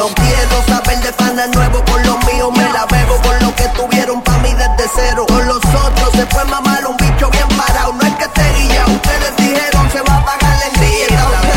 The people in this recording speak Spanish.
No quiero saber de panas nuevos con los míos. Me la bebo con lo que tuvieron pa' mí desde cero. Con los otros se fue mamá